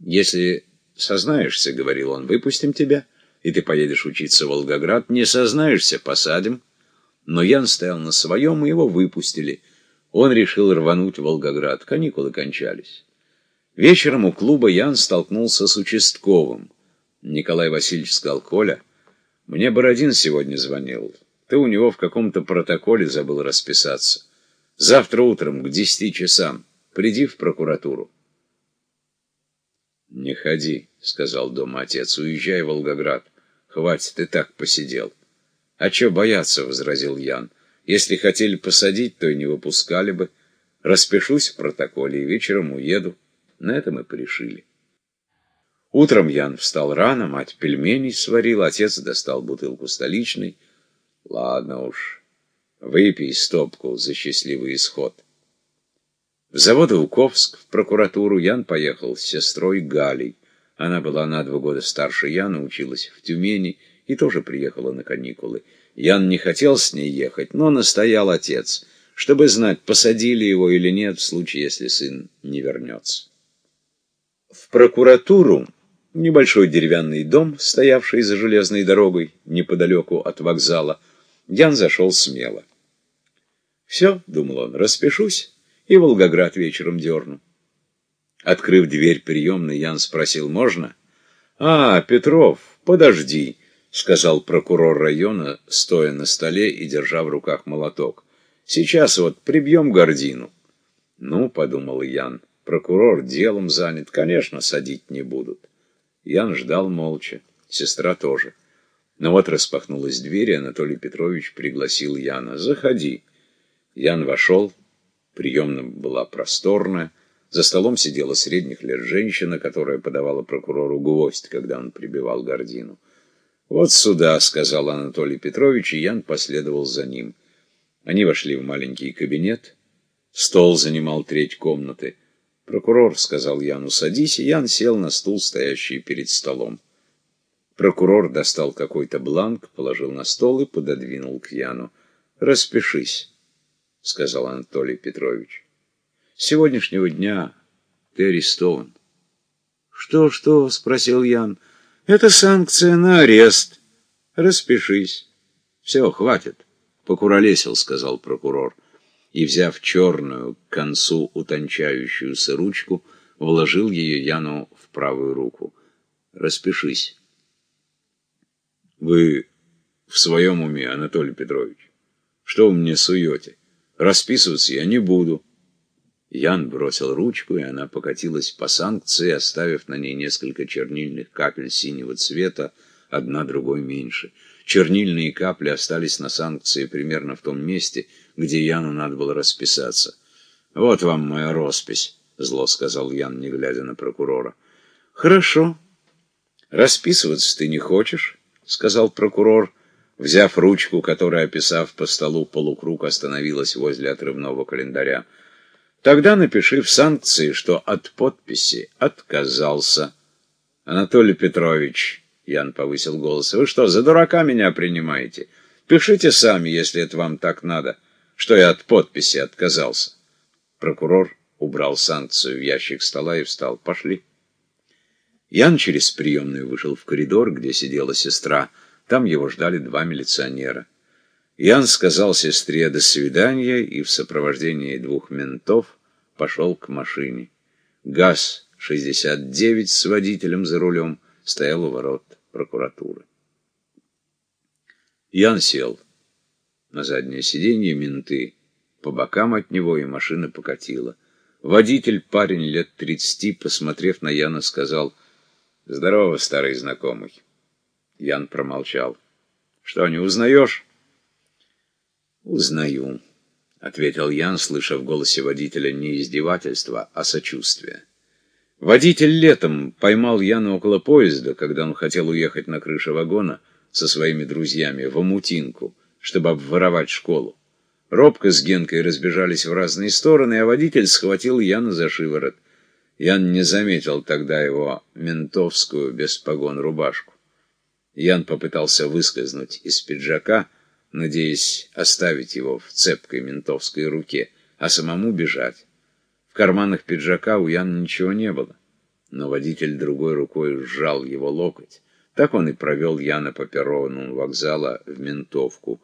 Если сознаешься, — говорил он, — выпустим тебя, и ты поедешь учиться в Волгоград. Не сознаешься — посадим. Но Ян стоял на своем, и его выпустили. Он решил рвануть в Волгоград. Каникулы кончались. Вечером у клуба Ян столкнулся с участковым. Николай Васильевич сказал, «Коля, мне Бородин сегодня звонил. Ты у него в каком-то протоколе забыл расписаться. Завтра утром к десяти часам приди в прокуратуру». «Не ходи», — сказал дома отец, — «уезжай в Волгоград. Хватит, и так посидел». «А чё бояться?» — возразил Ян. «Если хотели посадить, то и не выпускали бы. Распишусь в протоколе и вечером уеду». На это мы порешили. Утром Ян встал рано, мать пельменей сварила, отец достал бутылку столичной. Ладно уж, выпей стопку за счастливый исход. В Заводоуковск, в прокуратуру, Ян поехал с сестрой Галей. Она была на два года старше Яна, училась в Тюмени и тоже приехала на каникулы. Ян не хотел с ней ехать, но настоял отец, чтобы знать, посадили его или нет, в случае, если сын не вернется. В прокуратуру небольшой деревянный дом, стоявший за железной дорогой неподалеку от вокзала, Ян зашел смело. «Все», — думал он, — «распишусь, и Волгоград вечером дерну». Открыв дверь приемной, Ян спросил, «Можно?» «А, Петров, подожди», — сказал прокурор района, стоя на столе и держа в руках молоток. «Сейчас вот прибьем гордину». «Ну», — подумал Ян, — «прокурор делом занят, конечно, садить не будут». Ян ждал молча, сестра тоже. Но вот распахнулась дверь, и Анатолий Петрович пригласил Яна. «Заходи». Ян вошел, приемная была просторная, за столом сидела средних лет женщина, которая подавала прокурору гвоздь, когда он прибивал гордину. «Вот сюда», — сказал Анатолий Петрович, и Ян последовал за ним. Они вошли в маленький кабинет. Стол занимал треть комнаты. «Прокурор», — сказал Яну, — «садись», и Ян сел на стул, стоящий перед столом. Прокурор достал какой-то бланк, положил на стол и пододвинул к Яну. «Распишись», — сказал Анатолий Петрович. «С сегодняшнего дня ты арестован». «Что, что?» — спросил Ян. «Это санкция на арест. Распишись». «Все, хватит», — покуролесил, — сказал прокурор и, взяв черную к концу утончающуюся ручку, вложил ее Яну в правую руку. «Распишись». «Вы в своем уме, Анатолий Петрович? Что вы мне суете? Расписываться я не буду». Ян бросил ручку, и она покатилась по санкции, оставив на ней несколько чернильных капель синего цвета, одна другой меньше. Чернильные капли остались на санкции примерно в том месте, где Яну надо было расписаться. «Вот вам моя роспись», — зло сказал Ян, не глядя на прокурора. «Хорошо. Расписываться ты не хочешь?» — сказал прокурор, взяв ручку, которая, описав по столу полукруг, остановилась возле отрывного календаря. «Тогда напиши в санкции, что от подписи отказался». «Анатолий Петрович», — Ян повысил голос, — «вы что, за дурака меня принимаете? Пишите сами, если это вам так надо, что я от подписи отказался». Прокурор убрал санкцию в ящик стола и встал. «Пошли». Ян через приемную вышел в коридор, где сидела сестра. Там его ждали два милиционера. Ян сказал сестре «до свидания» и в сопровождении двух ментов пошел к машине. ГАЗ-69 с водителем за рулем стоял у ворот прокуратуры. Ян сел на заднее сиденье менты. По бокам от него и машина покатила. Водитель, парень лет тридцати, посмотрев на Яна, сказал — Здорово, старый знакомый. Ян промолчал. Что, не узнаешь? Узнаю, ответил Ян, слыша в голосе водителя не издевательство, а сочувствие. Водитель летом поймал Яна около поезда, когда он хотел уехать на крыше вагона со своими друзьями в Амутинку, чтобы обворовать школу. Робко с Генкой разбежались в разные стороны, а водитель схватил Яна за шиворот. Ян не заметил тогда его ментовскую без погон рубашку. Ян попытался выскользнуть из пиджака, надеясь оставить его в цепкой ментовской руке, а самому бежать. В карманах пиджака у Яна ничего не было. Но водитель другой рукой сжал его локоть. Так он и провел Яна по перрону вокзала в ментовку,